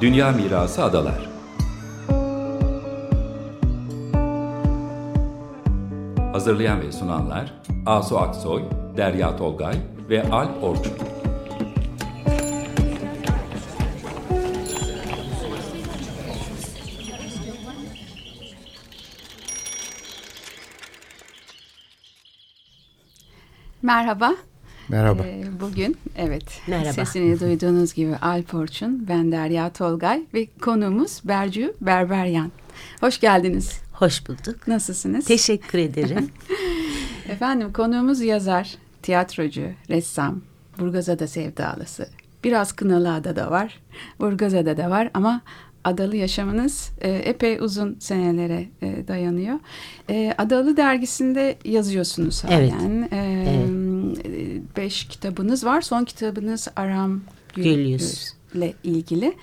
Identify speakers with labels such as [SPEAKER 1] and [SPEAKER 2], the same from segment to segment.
[SPEAKER 1] Dünya Mirası Adalar Hazırlayan ve sunanlar Asu Aksoy, Derya Tolgay ve Alp Orçun.
[SPEAKER 2] Merhaba.
[SPEAKER 3] Merhaba.
[SPEAKER 2] Ee, bugün evet
[SPEAKER 4] Merhaba.
[SPEAKER 2] sesini duyduğunuz gibi Alp Orçun, ben Derya Tolgay ve konuğumuz Bercu Berberyan. Hoş geldiniz.
[SPEAKER 4] Hoş bulduk.
[SPEAKER 2] Nasılsınız?
[SPEAKER 4] Teşekkür ederim.
[SPEAKER 2] Efendim konuğumuz yazar, tiyatrocu, ressam, Burgazada sevdalısı. Biraz Kınalıada da var, Burgazada da var ama adalı yaşamınız e, epey uzun senelere e, dayanıyor. E, Adalı dergisinde yazıyorsunuz
[SPEAKER 4] Evet.
[SPEAKER 2] halen. E,
[SPEAKER 4] Evet.
[SPEAKER 2] Beş kitabınız var. Son kitabınız Aram Gül,
[SPEAKER 4] Gül Yüz.
[SPEAKER 2] ile ilgili.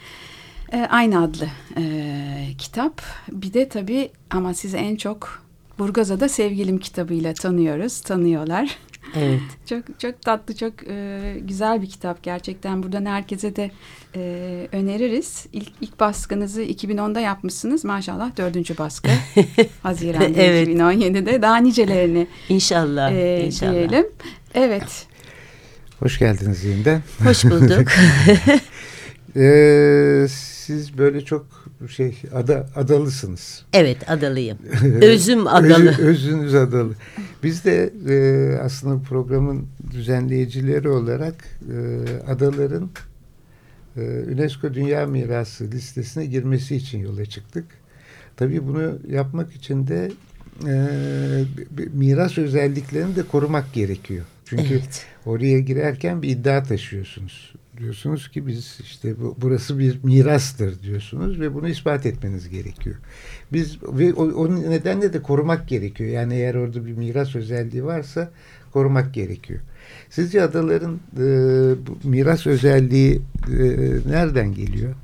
[SPEAKER 2] E, aynı adlı e, kitap. Bir de tabii ama sizi en çok Burgazada Sevgilim kitabıyla tanıyoruz, tanıyorlar.
[SPEAKER 4] evet.
[SPEAKER 2] Çok çok tatlı, çok e, güzel bir kitap gerçekten. Buradan herkese de e, öneririz. İlk, ilk baskınızı 2010'da yapmışsınız. Maşallah dördüncü baskı. Haziran'da
[SPEAKER 4] Evet.
[SPEAKER 2] 2017'de. Daha nicelerini
[SPEAKER 4] İnşallah.
[SPEAKER 2] e,
[SPEAKER 4] inşallah.
[SPEAKER 2] diyelim. Evet.
[SPEAKER 3] Hoş geldiniz yeniden.
[SPEAKER 4] Hoş bulduk.
[SPEAKER 3] Ee, siz böyle çok şey ada, adalısınız.
[SPEAKER 4] evet adalıyım. Özüm adalı.
[SPEAKER 3] Özü- özünüz adalı. Biz de e, aslında programın düzenleyicileri olarak e, adaların e, UNESCO Dünya Mirası listesine girmesi için yola çıktık. Tabii bunu yapmak için de e, miras özelliklerini de korumak gerekiyor. Çünkü
[SPEAKER 4] Evet.
[SPEAKER 3] oraya girerken bir iddia taşıyorsunuz. Diyorsunuz ki biz işte bu, burası bir mirastır diyorsunuz ve bunu ispat etmeniz gerekiyor. Biz ve o, o nedenle de korumak gerekiyor. Yani eğer orada bir miras özelliği varsa korumak gerekiyor. Sizce adaların e, bu miras özelliği e, nereden geliyor?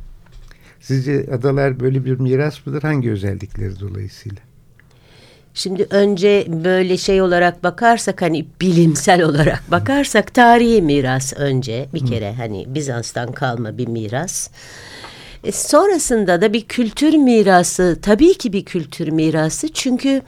[SPEAKER 3] Sizce adalar böyle bir miras mıdır? Hangi özellikleri dolayısıyla?
[SPEAKER 4] Şimdi önce böyle şey olarak bakarsak hani bilimsel olarak bakarsak tarihi miras önce bir kere hani Bizans'tan kalma bir miras. E, sonrasında da bir kültür mirası tabii ki bir kültür mirası. Çünkü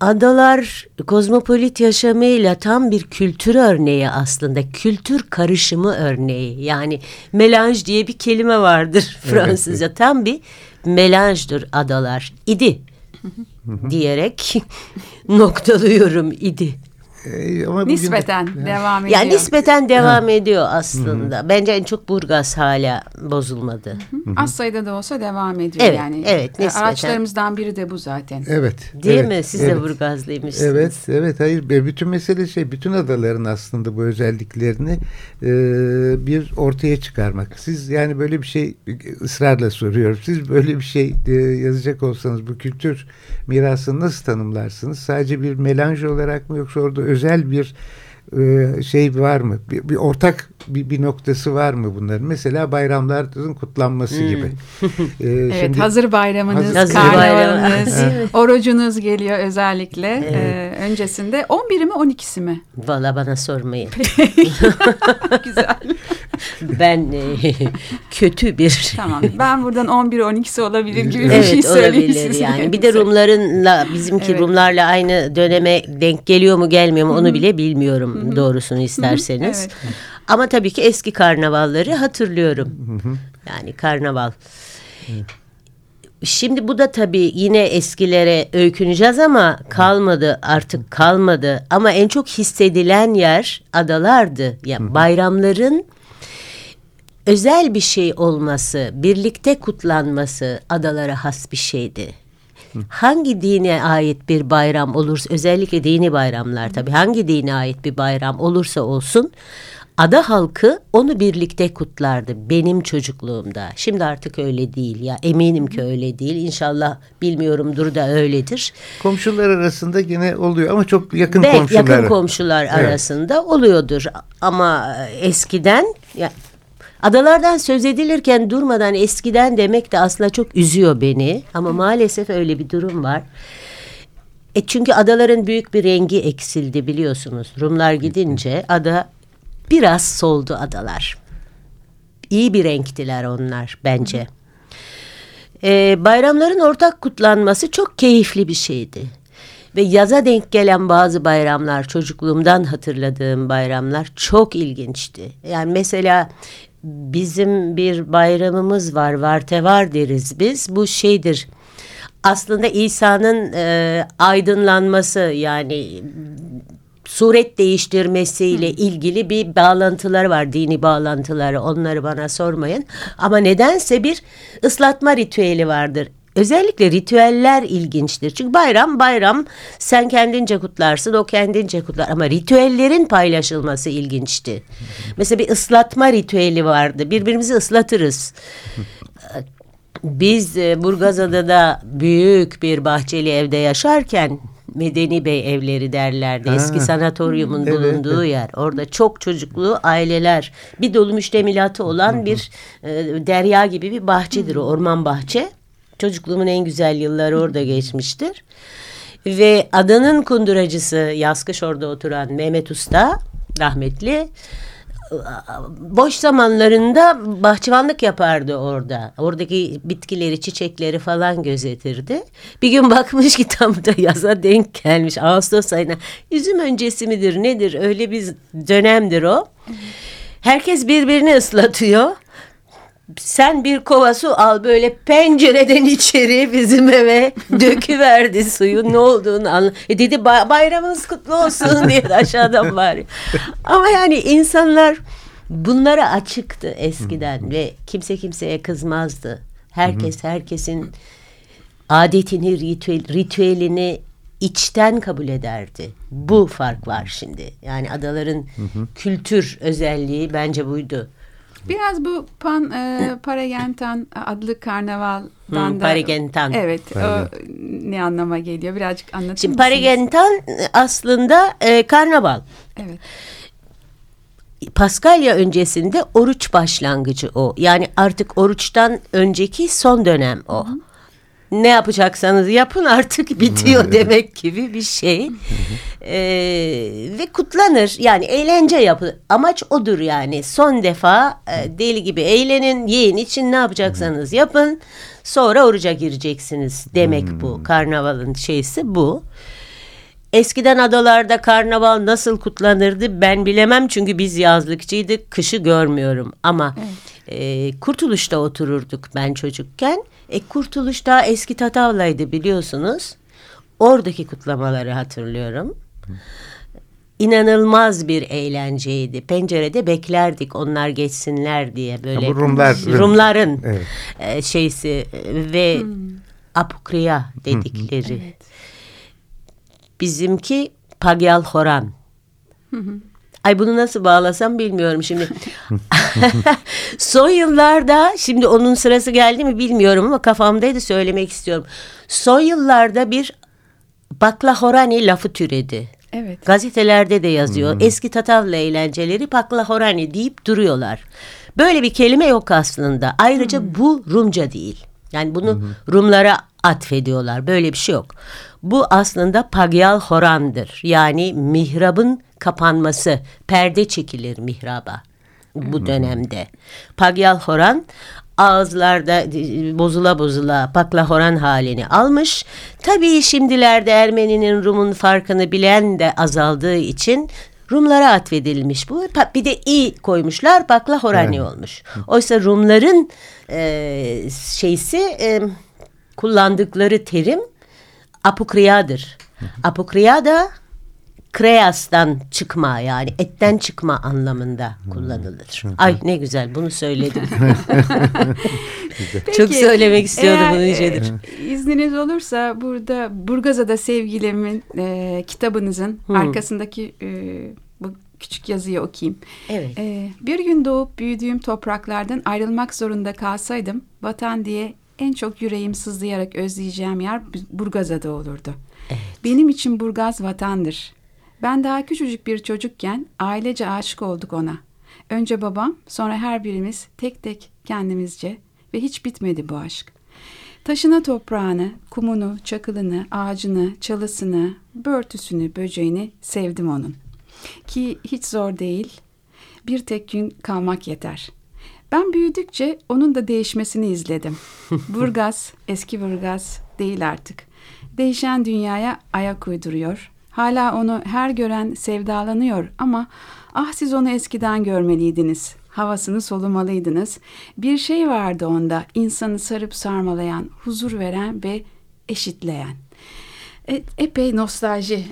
[SPEAKER 4] adalar kozmopolit yaşamıyla tam bir kültür örneği aslında kültür karışımı örneği. Yani melanj diye bir kelime vardır Fransızca. Tam bir melanjdır adalar idi diyerek noktalıyorum idi.
[SPEAKER 3] E, ama bugün de-
[SPEAKER 2] Nispeten devam ediyor.
[SPEAKER 4] Yani nispeten devam ediyor aslında. Bence en çok Burgaz hala bozulmadı.
[SPEAKER 2] Az sayıda da olsa devam ediyor
[SPEAKER 4] Evet,
[SPEAKER 2] yani.
[SPEAKER 4] evet,
[SPEAKER 2] E,
[SPEAKER 4] nispeten.
[SPEAKER 2] Araçlarımızdan biri de bu zaten.
[SPEAKER 3] Evet.
[SPEAKER 4] Değil
[SPEAKER 3] evet,
[SPEAKER 4] mi? Siz de
[SPEAKER 3] evet.
[SPEAKER 4] Burgazlıymışsınız.
[SPEAKER 3] Evet, evet. Hayır, bütün mesele şey, bütün adaların aslında bu özelliklerini e, bir ortaya çıkarmak. Siz yani böyle bir şey ısrarla soruyorum. Siz böyle bir şey e, yazacak olsanız bu kültür mirasını nasıl tanımlarsınız? Sadece bir melanj olarak mı yoksa orada özel bir e, şey var mı? Bir, bir ortak bir, bir noktası var mı bunların? Mesela bayramların kutlanması
[SPEAKER 4] Hmm.
[SPEAKER 3] gibi. E,
[SPEAKER 2] Evet,
[SPEAKER 3] şimdi-
[SPEAKER 2] hazır bayramınız,
[SPEAKER 3] Hazır
[SPEAKER 2] karnavalınız, orucunuz geliyor özellikle. Ee, öncesinde 11'i mi 12'si mi?
[SPEAKER 4] Valla bana sormayın.
[SPEAKER 2] Güzel.
[SPEAKER 4] ben e, kötü bir...
[SPEAKER 2] tamam. Ben buradan 11 12'si olabilir gibi bir
[SPEAKER 4] Evet
[SPEAKER 2] şey söyleyeyim
[SPEAKER 4] olabilir
[SPEAKER 2] size.
[SPEAKER 4] yani. Bir de Rumlarınla bizimki
[SPEAKER 2] Evet.
[SPEAKER 4] Rumlarla aynı döneme denk geliyor mu gelmiyor mu onu bile bilmiyorum doğrusunu isterseniz.
[SPEAKER 2] Evet.
[SPEAKER 4] Ama tabii ki eski karnavalları hatırlıyorum. Yani karnaval. Şimdi bu da tabii yine eskilere öyküneceğiz ama kalmadı artık kalmadı. Ama en çok hissedilen yer adalardı. Yani bayramların özel bir şey olması, birlikte kutlanması adalara has bir şeydi. Hangi dine ait bir bayram olursa, özellikle dini bayramlar tabii, hangi dine ait bir bayram olursa olsun, ada halkı onu birlikte kutlardı benim çocukluğumda. Şimdi artık öyle değil ya, eminim ki öyle değil. İnşallah bilmiyorumdur da öyledir.
[SPEAKER 3] Komşular arasında yine oluyor ama çok yakın
[SPEAKER 4] Ve
[SPEAKER 3] komşular.
[SPEAKER 4] yakın komşular arasında oluyordur. Ama eskiden ya, adalardan söz edilirken durmadan eskiden demek de aslında çok üzüyor beni. Ama maalesef öyle bir durum var. E çünkü adaların büyük bir rengi eksildi biliyorsunuz. Rumlar gidince ada biraz soldu adalar. iyi bir renktiler onlar bence. Ee, bayramların ortak kutlanması çok keyifli bir şeydi. Ve yaza denk gelen bazı bayramlar, çocukluğumdan hatırladığım bayramlar çok ilginçti. Yani mesela bizim bir bayramımız var, vartevar deriz biz. Bu şeydir, aslında İsa'nın e, aydınlanması yani suret değiştirmesiyle ilgili bir bağlantıları var, dini bağlantıları. Onları bana sormayın. Ama nedense bir ıslatma ritüeli vardır. Özellikle ritüeller ilginçtir. Çünkü bayram bayram sen kendince kutlarsın o kendince kutlar ama ritüellerin paylaşılması ilginçti. Mesela bir ıslatma ritüeli vardı. Birbirimizi ıslatırız. Biz e, Burgazada'da büyük bir bahçeli evde yaşarken Medeni Bey evleri derlerdi. Ha. Eski sanatoryumun evet, bulunduğu evet. yer. Orada çok çocuklu aileler, bir dolu müştemilatı olan bir e, derya gibi bir bahçedir o orman bahçe. Çocukluğumun en güzel yılları orada geçmiştir. Ve adanın kunduracısı Yaskış orada oturan Mehmet Usta rahmetli boş zamanlarında bahçıvanlık yapardı orada. Oradaki bitkileri, çiçekleri falan gözetirdi. Bir gün bakmış ki tam da yaza denk gelmiş. Ağustos ayına. Yüzüm öncesi midir nedir? Öyle bir dönemdir o. Herkes birbirini ıslatıyor sen bir kova su al böyle pencereden içeri bizim eve döküverdi suyu ne olduğunu anla. E dedi bayramınız kutlu olsun diye de aşağıdan bağırıyor. Ama yani insanlar bunlara açıktı eskiden ve kimse kimseye kızmazdı. Herkes herkesin adetini, ritüel, ritüelini içten kabul ederdi. Bu fark var şimdi. Yani adaların kültür özelliği bence buydu.
[SPEAKER 2] Biraz bu Pan e, Paragentan adlı karnavaldan
[SPEAKER 4] hmm, da... Paragentan.
[SPEAKER 2] Evet. O, ne anlama geliyor? Birazcık anlatır
[SPEAKER 4] Şimdi mısınız? Paragentan aslında e, karnaval.
[SPEAKER 2] Evet.
[SPEAKER 4] Paskalya öncesinde oruç başlangıcı o. Yani artık oruçtan önceki son dönem o. Hı ne yapacaksanız yapın artık bitiyor demek gibi bir şey. ee, ve kutlanır. Yani eğlence yapı amaç odur yani. Son defa e, deli gibi eğlenin yiyin için ne yapacaksanız yapın. Sonra oruca gireceksiniz demek bu. Karnavalın şeysi bu. Eskiden adalarda karnaval nasıl kutlanırdı ben bilemem çünkü biz yazlıkçıydık kışı görmüyorum ama evet. e, Kurtuluş'ta otururduk ben çocukken e, Kurtuluş daha eski Tatavla'ydı biliyorsunuz. Oradaki kutlamaları hatırlıyorum. İnanılmaz bir eğlenceydi. Pencerede beklerdik onlar geçsinler diye böyle.
[SPEAKER 3] Bu Rumlar,
[SPEAKER 4] Rumların evet. e, şeysi ve hmm. apokriya dedikleri. evet. Bizimki Pagyal Horan. Hı hı. Ay bunu nasıl bağlasam bilmiyorum şimdi. Son yıllarda şimdi onun sırası geldi mi bilmiyorum ama kafamdaydı söylemek istiyorum. Son yıllarda bir baklahorani lafı türedi.
[SPEAKER 2] Evet.
[SPEAKER 4] Gazetelerde de yazıyor. Hmm. Eski Tatavla eğlenceleri baklahorani deyip duruyorlar. Böyle bir kelime yok aslında. Ayrıca hmm. bu Rumca değil. Yani bunu hmm. Rumlara atfediyorlar. Böyle bir şey yok. Bu aslında Pagyal Horan'dır. Yani mihrabın kapanması, perde çekilir mihraba bu dönemde. Pagyal Horan ağızlarda bozula bozula Paklahoran halini almış. Tabii şimdilerde Ermeninin Rum'un farkını bilen de azaldığı için Rumlara atfedilmiş bu. Bir de i koymuşlar Paklahorani evet. olmuş. Oysa Rumların e, şeysi e, kullandıkları terim apokriyadır. Apokriya da kreastan çıkma yani etten çıkma anlamında kullanılır. Ay ne güzel bunu söyledim. Peki, Çok söylemek istiyordum bunu.
[SPEAKER 2] E, izniniz olursa burada Burgazada sevgilimin e, kitabınızın hmm. arkasındaki e, bu küçük yazıyı okuyayım.
[SPEAKER 4] Evet.
[SPEAKER 2] E, bir gün doğup büyüdüğüm topraklardan ayrılmak zorunda kalsaydım vatan diye en çok yüreğim sızlayarak özleyeceğim yer Burgazada olurdu. Evet. Benim için Burgaz vatandır. Ben daha küçücük bir çocukken ailece aşık olduk ona. Önce babam, sonra her birimiz tek tek kendimizce ve hiç bitmedi bu aşk. Taşına toprağını, kumunu, çakılını, ağacını, çalısını, börtüsünü, böceğini sevdim onun. Ki hiç zor değil. Bir tek gün kalmak yeter. Ben büyüdükçe onun da değişmesini izledim. Burgaz, eski Burgaz değil artık. Değişen dünyaya ayak uyduruyor. Hala onu her gören sevdalanıyor ama ah siz onu eskiden görmeliydiniz. Havasını solumalıydınız. Bir şey vardı onda insanı sarıp sarmalayan, huzur veren ve eşitleyen. E, epey nostalji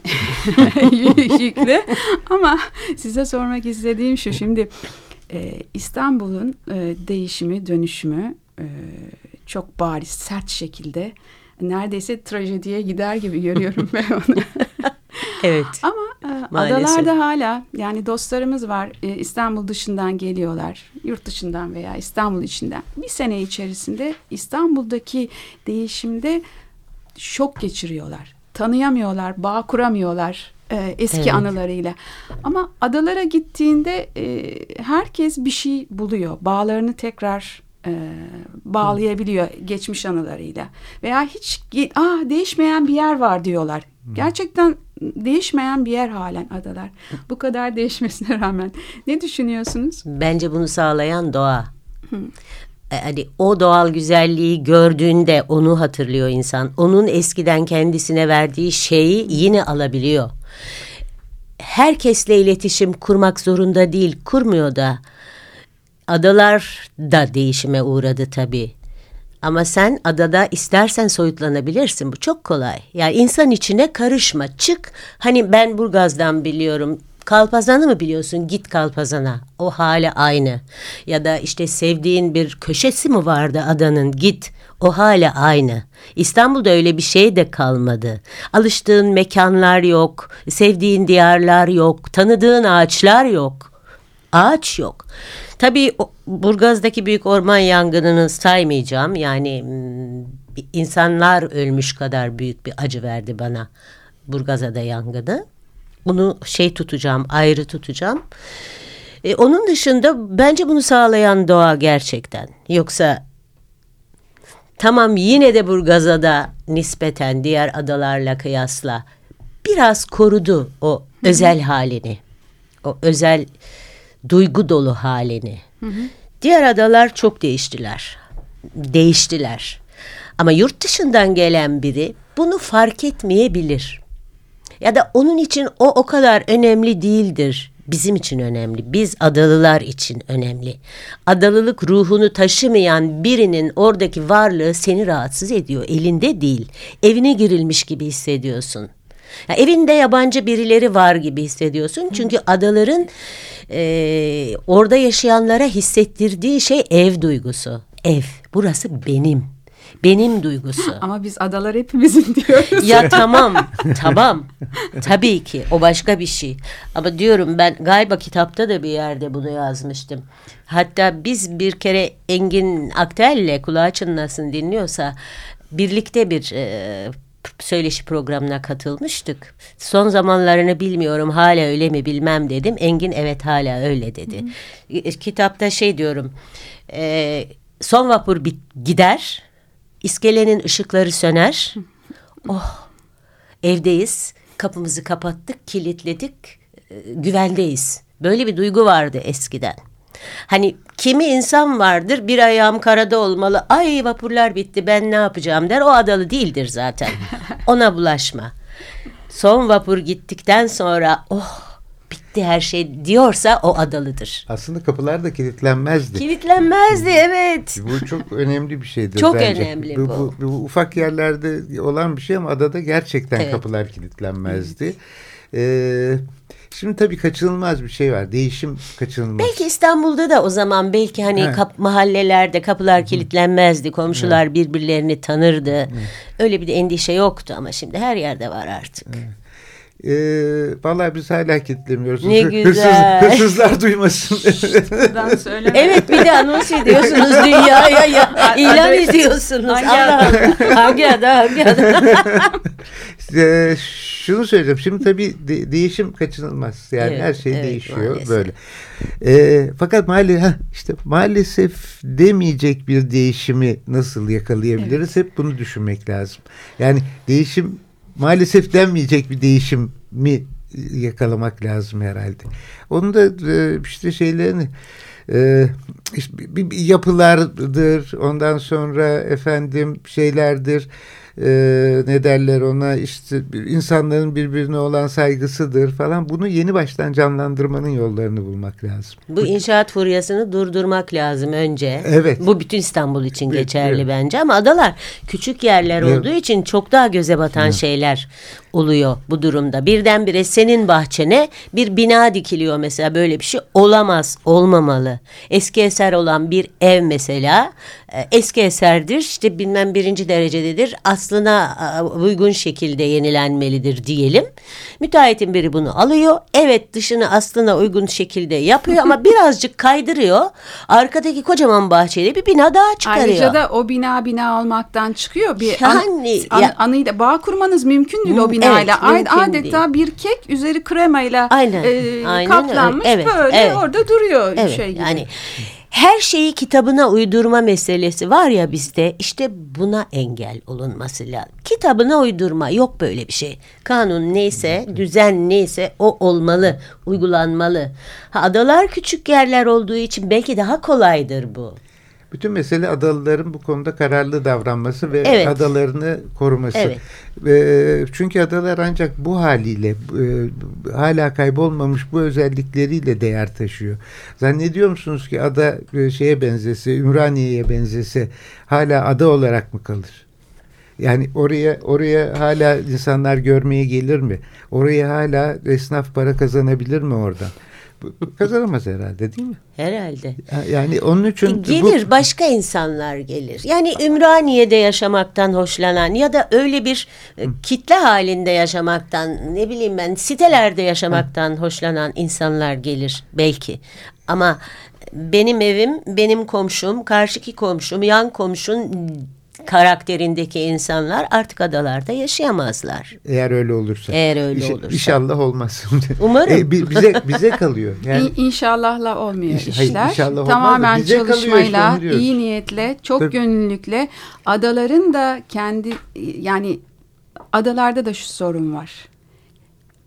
[SPEAKER 2] yüklü ama size sormak istediğim şu şimdi e, İstanbul'un e, değişimi, dönüşümü e, çok bariz, sert şekilde neredeyse trajediye gider gibi görüyorum ben onu.
[SPEAKER 4] evet.
[SPEAKER 2] Ama e, adalarda hala yani dostlarımız var e, İstanbul dışından geliyorlar, yurt dışından veya İstanbul içinden. Bir sene içerisinde İstanbul'daki değişimde şok geçiriyorlar. Tanıyamıyorlar, bağ kuramıyorlar e, eski evet. anılarıyla. Ama adalara gittiğinde e, herkes bir şey buluyor. Bağlarını tekrar e, bağlayabiliyor Hı. geçmiş anılarıyla. Veya hiç ah değişmeyen bir yer var diyorlar. Hı. Gerçekten değişmeyen bir yer halen adalar. Bu kadar değişmesine rağmen. Ne düşünüyorsunuz?
[SPEAKER 4] Bence bunu sağlayan doğa. Hı hani o doğal güzelliği gördüğünde onu hatırlıyor insan. Onun eskiden kendisine verdiği şeyi yine alabiliyor herkesle iletişim kurmak zorunda değil, kurmuyor da. Adalar da değişime uğradı tabii. Ama sen adada istersen soyutlanabilirsin. Bu çok kolay. Yani insan içine karışma. Çık. Hani ben Burgaz'dan biliyorum. Kalpazan'ı mı biliyorsun? Git Kalpazan'a. O hale aynı. Ya da işte sevdiğin bir köşesi mi vardı adanın? Git. O hala aynı. İstanbul'da öyle bir şey de kalmadı. Alıştığın mekanlar yok, sevdiğin diyarlar yok, tanıdığın ağaçlar yok. Ağaç yok. Tabii Burgaz'daki büyük orman yangınını saymayacağım. Yani insanlar ölmüş kadar büyük bir acı verdi bana Burgazada yangını. Bunu şey tutacağım, ayrı tutacağım. E, onun dışında bence bunu sağlayan doğa gerçekten. Yoksa Tamam yine de Burgazada nispeten diğer adalarla kıyasla biraz korudu o özel halini. O özel duygu dolu halini. Hı hı. Diğer adalar çok değiştiler. Değiştiler. Ama yurt dışından gelen biri bunu fark etmeyebilir. Ya da onun için o o kadar önemli değildir bizim için önemli. Biz adalılar için önemli. Adalılık ruhunu taşımayan birinin oradaki varlığı seni rahatsız ediyor. Elinde değil. Evine girilmiş gibi hissediyorsun. Ya evinde yabancı birileri var gibi hissediyorsun. Çünkü adaların e, orada yaşayanlara hissettirdiği şey ev duygusu. Ev. Burası benim benim duygusu.
[SPEAKER 2] Ama biz adalar hepimizin diyoruz.
[SPEAKER 4] Ya tamam, tamam. Tabii ki o başka bir şey. Ama diyorum ben galiba kitapta da bir yerde bunu yazmıştım. Hatta biz bir kere Engin Aktel'le kulağı çınlasın dinliyorsa birlikte bir e, söyleşi programına katılmıştık. Son zamanlarını bilmiyorum hala öyle mi bilmem dedim. Engin evet hala öyle dedi. Hı hı. Kitapta şey diyorum. E, son vapur bit gider İskelenin ışıkları söner. Oh evdeyiz. Kapımızı kapattık, kilitledik. E, güvendeyiz. Böyle bir duygu vardı eskiden. Hani kimi insan vardır bir ayağım karada olmalı. Ay vapurlar bitti ben ne yapacağım der. O adalı değildir zaten. Ona bulaşma. Son vapur gittikten sonra oh bitti her şey diyorsa o adalıdır.
[SPEAKER 3] Aslında kapılar da kilitlenmezdi.
[SPEAKER 4] Kilitlenmezdi evet.
[SPEAKER 3] Bu çok önemli bir şeydir
[SPEAKER 4] çok
[SPEAKER 3] bence.
[SPEAKER 4] Önemli bu. Bu,
[SPEAKER 3] bu. bu ufak yerlerde olan bir şey ama adada gerçekten evet. kapılar kilitlenmezdi. Evet. Ee, Şimdi tabii kaçınılmaz bir şey var. Değişim kaçınılmaz.
[SPEAKER 4] Belki İstanbul'da da o zaman belki hani kap, mahallelerde kapılar kilitlenmezdi. Komşular evet. birbirlerini tanırdı. Evet. Öyle bir de endişe yoktu ama şimdi her yerde var artık. Evet.
[SPEAKER 3] E, vallahi biz hala kilitlemiyoruz.
[SPEAKER 4] Ne güzel.
[SPEAKER 3] Hırsız, hırsızlar duymasın.
[SPEAKER 4] evet bir de anons ediyorsunuz dünyaya ya. İlan ediyorsunuz. Allah hangi ada hangi ada.
[SPEAKER 3] e, şunu söyleyeceğim. Şimdi tabii de, değişim kaçınılmaz. Yani evet, her şey evet, değişiyor maalesef. böyle. E, fakat maalesef işte maalesef demeyecek bir değişimi nasıl yakalayabiliriz? Evet. Hep bunu düşünmek lazım. Yani değişim maalesef denmeyecek bir değişim mi yakalamak lazım herhalde. Onun da e, işte şeylerini e, işte yapılardır ondan sonra efendim şeylerdir e, ne derler ona işte insanların birbirine olan saygısıdır falan bunu yeni baştan canlandırmanın yollarını bulmak lazım.
[SPEAKER 4] Bu inşaat furyasını durdurmak lazım önce.
[SPEAKER 3] Evet.
[SPEAKER 4] Bu bütün İstanbul için
[SPEAKER 3] Evet,
[SPEAKER 4] geçerli
[SPEAKER 3] evet.
[SPEAKER 4] bence ama adalar küçük yerler
[SPEAKER 3] Evet.
[SPEAKER 4] olduğu için çok daha göze batan şeyler oluyor bu durumda. Birdenbire senin bahçene bir bina dikiliyor mesela böyle bir şey olamaz, olmamalı. Eski eser olan bir ev mesela e, eski eserdir işte bilmem birinci derecededir aslına uygun şekilde yenilenmelidir diyelim. Müteahhitin biri bunu alıyor. Evet dışını aslına uygun şekilde yapıyor ama birazcık kaydırıyor. Arkadaki kocaman bahçede bir bina daha çıkarıyor.
[SPEAKER 2] Ayrıca da o bina bina olmaktan çıkıyor. Bir
[SPEAKER 4] Yani
[SPEAKER 2] an,
[SPEAKER 4] ya-
[SPEAKER 2] anıyla bağ kurmanız mümkün değil o binayla.
[SPEAKER 4] evet,
[SPEAKER 2] Adeta bir kek üzeri kremayla
[SPEAKER 4] Aynen,
[SPEAKER 2] e,
[SPEAKER 4] aynen
[SPEAKER 2] kaplanmış
[SPEAKER 4] öyle. Evet,
[SPEAKER 2] böyle
[SPEAKER 4] evet.
[SPEAKER 2] orada duruyor
[SPEAKER 4] Evet
[SPEAKER 2] şey gibi.
[SPEAKER 4] yani her şeyi kitabına uydurma meselesi var ya bizde işte buna engel olunması lazım. Kitabına uydurma yok böyle bir şey. Kanun neyse düzen neyse o olmalı uygulanmalı. Ha, adalar küçük yerler olduğu için belki daha kolaydır bu.
[SPEAKER 3] Bütün mesele adalıların bu konuda kararlı davranması ve
[SPEAKER 4] Evet.
[SPEAKER 3] adalarını koruması.
[SPEAKER 4] Evet.
[SPEAKER 3] Ve çünkü adalar ancak bu haliyle e, hala kaybolmamış bu özellikleriyle değer taşıyor. Zannediyor musunuz ki ada e, şeye benzese, Ümraniye'ye benzese hala ada olarak mı kalır? Yani oraya oraya hala insanlar görmeye gelir mi? Oraya hala esnaf para kazanabilir mi oradan? Bu- bu Kazanamaz herhalde değil mi?
[SPEAKER 4] Herhalde.
[SPEAKER 3] Ha, Yani onun için bu-
[SPEAKER 4] Gelir başka insanlar gelir. Yani Ümraniye'de yaşamaktan hoşlanan ya da öyle bir e, kitle halinde yaşamaktan ne bileyim ben sitelerde yaşamaktan hoşlanan insanlar gelir belki. Ama benim evim, benim komşum, karşıki komşum, yan komşun karakterindeki insanlar artık adalarda yaşayamazlar.
[SPEAKER 3] Eğer öyle olursa.
[SPEAKER 4] Eğer öyle
[SPEAKER 3] İnş-
[SPEAKER 4] olursa.
[SPEAKER 3] İnşallah olmaz.
[SPEAKER 4] Umarım.
[SPEAKER 3] E, bi- bize bize kalıyor. Yani
[SPEAKER 2] İ- İnşallahla olmuyor
[SPEAKER 3] İş- hayır,
[SPEAKER 2] işler.
[SPEAKER 3] inşallah olmaz da
[SPEAKER 2] Tamamen
[SPEAKER 3] işte,
[SPEAKER 2] çalışmayla,
[SPEAKER 3] diyoruz.
[SPEAKER 2] iyi niyetle, çok
[SPEAKER 3] Tabii.
[SPEAKER 2] gönüllülükle adaların da kendi yani adalarda da şu sorun var.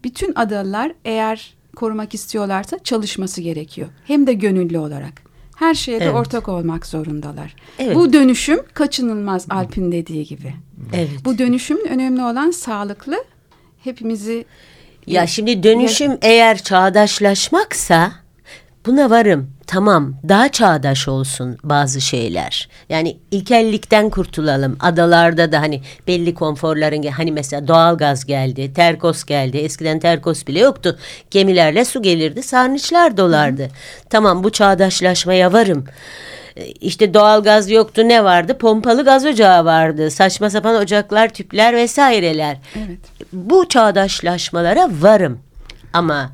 [SPEAKER 2] Bütün adalılar eğer korumak istiyorlarsa çalışması gerekiyor. Hem de gönüllü olarak. Her şeye de
[SPEAKER 4] Evet.
[SPEAKER 2] ortak olmak zorundalar.
[SPEAKER 4] Evet.
[SPEAKER 2] Bu dönüşüm kaçınılmaz Alp'in dediği gibi.
[SPEAKER 4] Evet.
[SPEAKER 2] Bu dönüşümün önemli olan sağlıklı hepimizi
[SPEAKER 4] Ya şimdi dönüşüm eğer çağdaşlaşmaksa buna varım. Tamam daha çağdaş olsun bazı şeyler. Yani ilkellikten kurtulalım. Adalarda da hani belli konforların hani mesela doğalgaz geldi, terkos geldi. Eskiden terkos bile yoktu. Gemilerle su gelirdi, sarnıçlar dolardı. Tamam bu çağdaşlaşmaya varım. E, İşte doğalgaz yoktu ne vardı? Pompalı gaz ocağı vardı. Saçma sapan ocaklar, tüpler vesaireler
[SPEAKER 2] evet.
[SPEAKER 4] bu çağdaşlaşmalara varım. Ama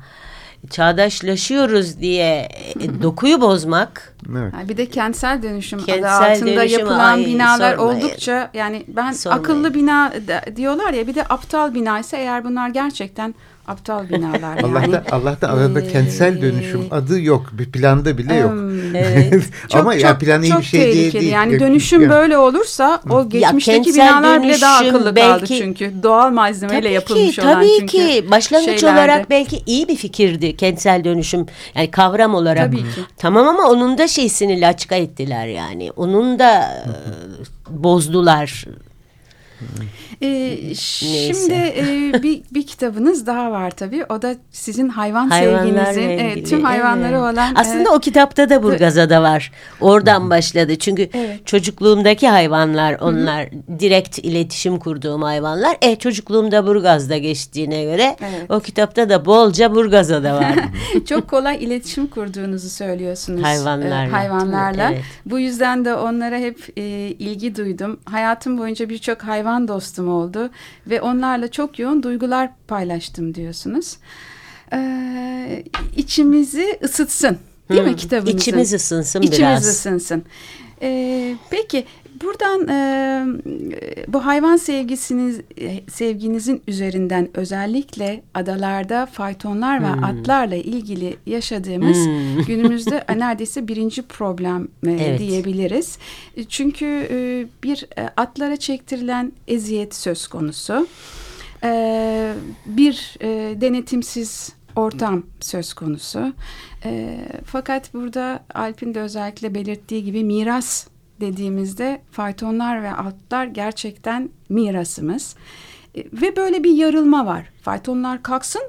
[SPEAKER 4] çağdaşlaşıyoruz diye e, dokuyu bozmak
[SPEAKER 3] evet.
[SPEAKER 2] Yani bir de kentsel dönüşüm
[SPEAKER 4] Kentsel
[SPEAKER 2] adı altında
[SPEAKER 4] dönüşüm,
[SPEAKER 2] yapılan
[SPEAKER 4] ay,
[SPEAKER 2] binalar
[SPEAKER 4] sormayın.
[SPEAKER 2] oldukça yani ben
[SPEAKER 4] Sormayın.
[SPEAKER 2] akıllı bina diyorlar ya bir de aptal bina ise eğer bunlar gerçekten aptal binalar yani.
[SPEAKER 3] Allah'ta Allah'ta arada
[SPEAKER 2] Ee,
[SPEAKER 3] kentsel dönüşüm adı yok. Bir planda bile yok.
[SPEAKER 4] Evet.
[SPEAKER 3] Ama ya plan iyi
[SPEAKER 2] çok
[SPEAKER 3] bir şey değil.
[SPEAKER 2] tehlikeli.
[SPEAKER 3] değil.
[SPEAKER 2] Yani
[SPEAKER 3] Ya-
[SPEAKER 2] dönüşüm
[SPEAKER 3] ya-
[SPEAKER 2] böyle olursa o geçmişteki
[SPEAKER 4] kentsel
[SPEAKER 2] binalar bile daha akıllı kaldı
[SPEAKER 4] belki-
[SPEAKER 2] çünkü doğal malzemeyle
[SPEAKER 4] tabii
[SPEAKER 2] yapılmış
[SPEAKER 4] ki,
[SPEAKER 2] olan
[SPEAKER 4] tabii
[SPEAKER 2] çünkü
[SPEAKER 4] ki başlangıç
[SPEAKER 2] şeylerde.
[SPEAKER 4] olarak belki iyi bir fikirdi kentsel dönüşüm yani kavram olarak
[SPEAKER 2] Tabii ki.
[SPEAKER 4] tamam ama onun da şeysini laçka ettiler yani onun da e, bozdular
[SPEAKER 2] Ee, şimdi e, bir, bir kitabınız daha var tabii. O da sizin hayvan
[SPEAKER 4] Hayvanlarla
[SPEAKER 2] sevginizin, evet, tüm hayvanları
[SPEAKER 4] evet.
[SPEAKER 2] olan.
[SPEAKER 4] Aslında
[SPEAKER 2] e,
[SPEAKER 4] o kitapta da Burgazada var. Oradan başladı. Çünkü
[SPEAKER 2] Evet.
[SPEAKER 4] çocukluğumdaki hayvanlar onlar direkt iletişim kurduğum hayvanlar. E çocukluğumda Burgaz'da geçtiğine göre
[SPEAKER 2] Evet.
[SPEAKER 4] o kitapta da bolca Burgazada var.
[SPEAKER 2] çok kolay iletişim kurduğunuzu söylüyorsunuz.
[SPEAKER 4] Hayvanlarla.
[SPEAKER 2] e, hayvanlarla.
[SPEAKER 4] Evet.
[SPEAKER 2] Bu yüzden de onlara hep e, ilgi duydum. Hayatım boyunca birçok hayvan dostum oldu ve onlarla çok yoğun duygular paylaştım diyorsunuz. Ee, içimizi ısıtsın. Değil mi
[SPEAKER 4] Hı,
[SPEAKER 2] kitabınızın?
[SPEAKER 4] İçimiz ısınsın
[SPEAKER 2] İçimiz
[SPEAKER 4] biraz.
[SPEAKER 2] ısınsın. Ee, peki buradan e, bu hayvan sevgisiniz sevginizin üzerinden özellikle adalarda faytonlar ve atlarla ilgili yaşadığımız
[SPEAKER 4] Hmm.
[SPEAKER 2] günümüzde neredeyse birinci problem e,
[SPEAKER 4] Evet.
[SPEAKER 2] diyebiliriz. Çünkü e, bir atlara çektirilen eziyet söz konusu. E, bir e, denetimsiz ortam söz konusu. E, fakat burada Alp'in de özellikle belirttiği gibi miras dediğimizde faytonlar ve atlar gerçekten mirasımız. E, ve böyle bir yarılma var. Faytonlar kalksın,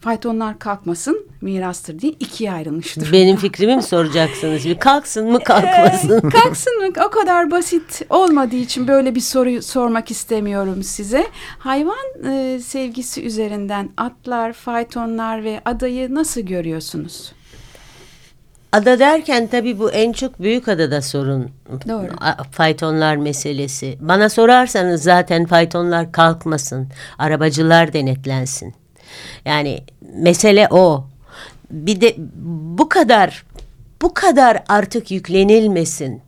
[SPEAKER 2] faytonlar kalkmasın mirastır diye ikiye ayrılmıştır.
[SPEAKER 4] Benim fikrimi mi soracaksınız? Bir kalksın mı kalkmasın
[SPEAKER 2] mı? kalksın mı? O kadar basit olmadığı için böyle bir soruyu sormak istemiyorum size. Hayvan e, sevgisi üzerinden atlar, faytonlar ve adayı nasıl görüyorsunuz?
[SPEAKER 4] Ada derken tabii bu en çok büyük adada sorun.
[SPEAKER 2] Doğru.
[SPEAKER 4] Faytonlar meselesi. Bana sorarsanız zaten faytonlar kalkmasın. Arabacılar denetlensin. Yani mesele o. Bir de bu kadar bu kadar artık yüklenilmesin.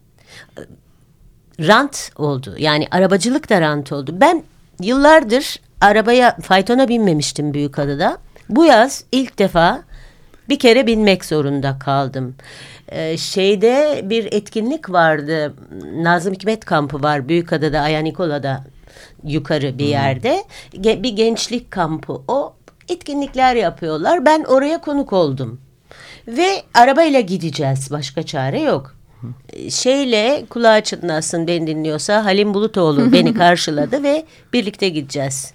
[SPEAKER 4] Rant oldu. Yani arabacılık da rant oldu. Ben yıllardır arabaya faytona binmemiştim Büyükada'da. Bu yaz ilk defa bir kere binmek zorunda kaldım. Ee, şeyde bir etkinlik vardı. Nazım Hikmet kampı var Büyükada'da, Ayanikola'da yukarı bir yerde. Ge bir gençlik kampı. O etkinlikler yapıyorlar. Ben oraya konuk oldum. Ve arabayla gideceğiz. Başka çare yok. Şeyle kulağı çınlasın beni dinliyorsa Halim Bulutoğlu beni karşıladı ve birlikte gideceğiz.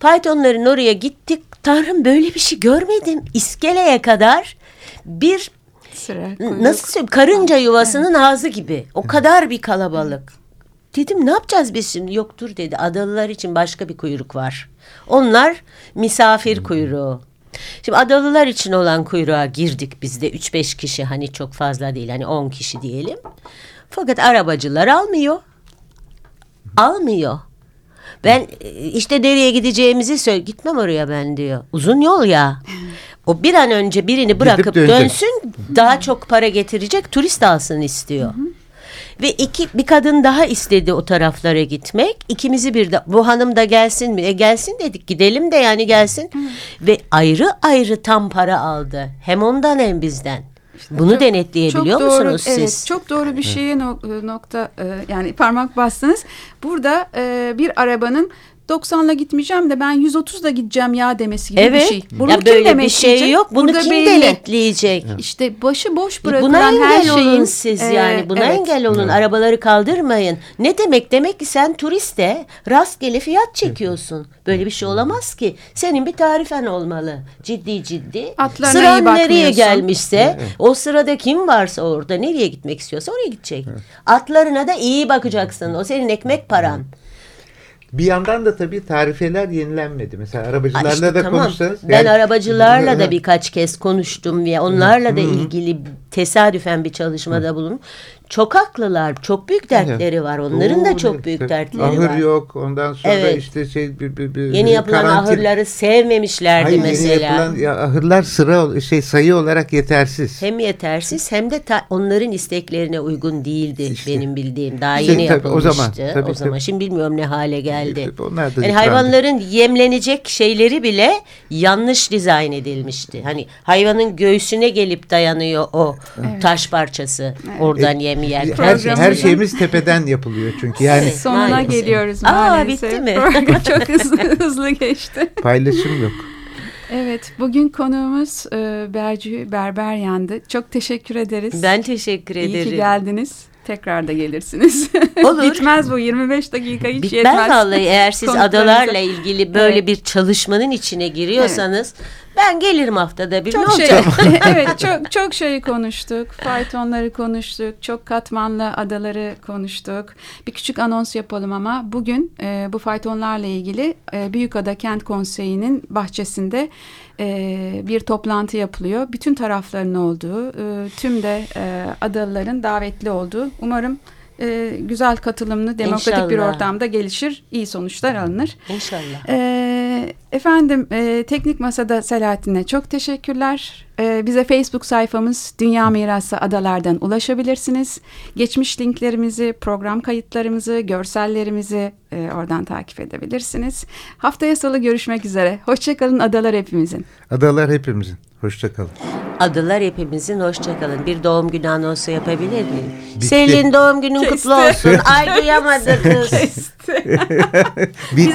[SPEAKER 4] Pythonların oraya gittik. Tanrım böyle bir şey görmedim. İskeleye kadar bir Sıra, nasıl söyleyeyim karınca yuvasının evet. ağzı gibi. O kadar bir kalabalık. Dedim ne yapacağız biz şimdi? Yoktur dedi. Adalılar için başka bir kuyruk var. Onlar misafir kuyruğu. Şimdi adalılar için olan kuyruğa girdik biz de 3-5 kişi hani çok fazla değil hani 10 kişi diyelim. Fakat arabacılar almıyor. Almıyor. Ben işte nereye gideceğimizi söyle. Gitmem oraya ben diyor. Uzun yol ya. O bir an önce birini bırakıp dönsün daha çok para getirecek turist alsın istiyor. Hı hı. Ve iki bir kadın daha istedi o taraflara gitmek. İkimizi bir de bu hanım da gelsin mi? E gelsin dedik gidelim de yani gelsin. Hı. Ve ayrı ayrı tam para aldı. Hem ondan hem bizden. İşte Bunu çok, denetleyebiliyor çok doğru, musunuz siz? Evet,
[SPEAKER 2] çok doğru bir şeye nokta yani parmak bastınız. Burada bir arabanın 90'la gitmeyeceğim de ben 130'da gideceğim ya demesi gibi
[SPEAKER 4] evet.
[SPEAKER 2] bir şey.
[SPEAKER 4] Bunu ya böyle bir şey yok. Bunu Burada kim belli. denetleyecek?
[SPEAKER 2] İşte başı boş bırakılan
[SPEAKER 4] Buna engel
[SPEAKER 2] her şeyin.
[SPEAKER 4] olun siz e, yani. Buna evet. engel olun. Evet. Arabaları kaldırmayın. Ne demek? Demek ki sen turiste rastgele fiyat çekiyorsun. Böyle bir şey olamaz ki. Senin bir tarifen olmalı. Ciddi ciddi.
[SPEAKER 2] Atlarına
[SPEAKER 4] Sıran nereye gelmişse evet. o sırada kim varsa orada nereye gitmek istiyorsa oraya gidecek. Evet. Atlarına da iyi bakacaksın. O senin ekmek paran.
[SPEAKER 3] Bir yandan da tabii tarifeler yenilenmedi. Mesela arabacılarla işte, da tamam. konuşsanız.
[SPEAKER 4] Ben yani, arabacılarla da birkaç kez konuştum ve onlarla da ilgili tesadüfen bir çalışmada bulundum. Çok haklılar. Çok büyük dertleri var. Onların da çok büyük dertleri
[SPEAKER 3] ahır
[SPEAKER 4] var.
[SPEAKER 3] Ahır yok. Ondan sonra evet. işte şey bir, bir, bir
[SPEAKER 4] yeni yapılan karantin... ahırları sevmemişlerdi Hayır, mesela. Yeni yapılan
[SPEAKER 3] ya, ahırlar sıra şey sayı olarak yetersiz.
[SPEAKER 4] Hem yetersiz hem de ta, onların isteklerine uygun değildi işte. benim bildiğim. Daha işte, yeni tabii, yapılmıştı. O zaman, tabii, o zaman. Tabii. Şimdi bilmiyorum ne hale geldi. Onlar da yani hayvanların yemlenecek şeyleri bile yanlış dizayn edilmişti. Hani hayvanın göğsüne gelip dayanıyor o evet. taş parçası. Evet. Oradan e, yem yemeyen.
[SPEAKER 3] Her, her şeyimiz tepeden yapılıyor çünkü yani.
[SPEAKER 2] Sonuna maalesef. geliyoruz maalesef.
[SPEAKER 4] Aa bitti mi?
[SPEAKER 2] çok hızlı, hızlı geçti.
[SPEAKER 3] Paylaşım yok.
[SPEAKER 2] Evet, bugün konuğumuz e, Bercü Berberyan'dı. Çok teşekkür ederiz.
[SPEAKER 4] Ben teşekkür ederim.
[SPEAKER 2] İyi ki geldiniz. Tekrar da gelirsiniz. Olur. Bitmez bu 25 dakika hiç
[SPEAKER 4] Bitmez
[SPEAKER 2] yetmez.
[SPEAKER 4] Bitmez vallahi eğer siz adalarla ilgili böyle evet. bir çalışmanın içine giriyorsanız evet. Ben gelirim haftada bir.
[SPEAKER 2] Çok şey, evet çok çok şeyi konuştuk. Faytonları konuştuk. Çok katmanlı adaları konuştuk. Bir küçük anons yapalım ama bugün e, bu faytonlarla ilgili e, Büyükada Kent Konseyi'nin bahçesinde e, bir toplantı yapılıyor. Bütün tarafların olduğu, e, tüm de e, adalıların davetli olduğu. Umarım e, güzel katılımlı, demokratik İnşallah. bir ortamda gelişir, iyi sonuçlar alınır.
[SPEAKER 4] İnşallah.
[SPEAKER 2] E, efendim, e, Teknik Masa'da Selahattin'e çok teşekkürler. E, bize Facebook sayfamız Dünya Mirası Adalardan ulaşabilirsiniz. Geçmiş linklerimizi, program kayıtlarımızı, görsellerimizi e, oradan takip edebilirsiniz. Haftaya salı görüşmek üzere. Hoşçakalın adalar hepimizin.
[SPEAKER 3] Adalar hepimizin. Hoşçakalın.
[SPEAKER 4] Adılar hepimizin hoşçakalın. Bir doğum günü anonsu yapabilir miyim? Bitti. Selin doğum günün Kesti. kutlu olsun. Ay duyamadı kız. Kesti.
[SPEAKER 3] Biz,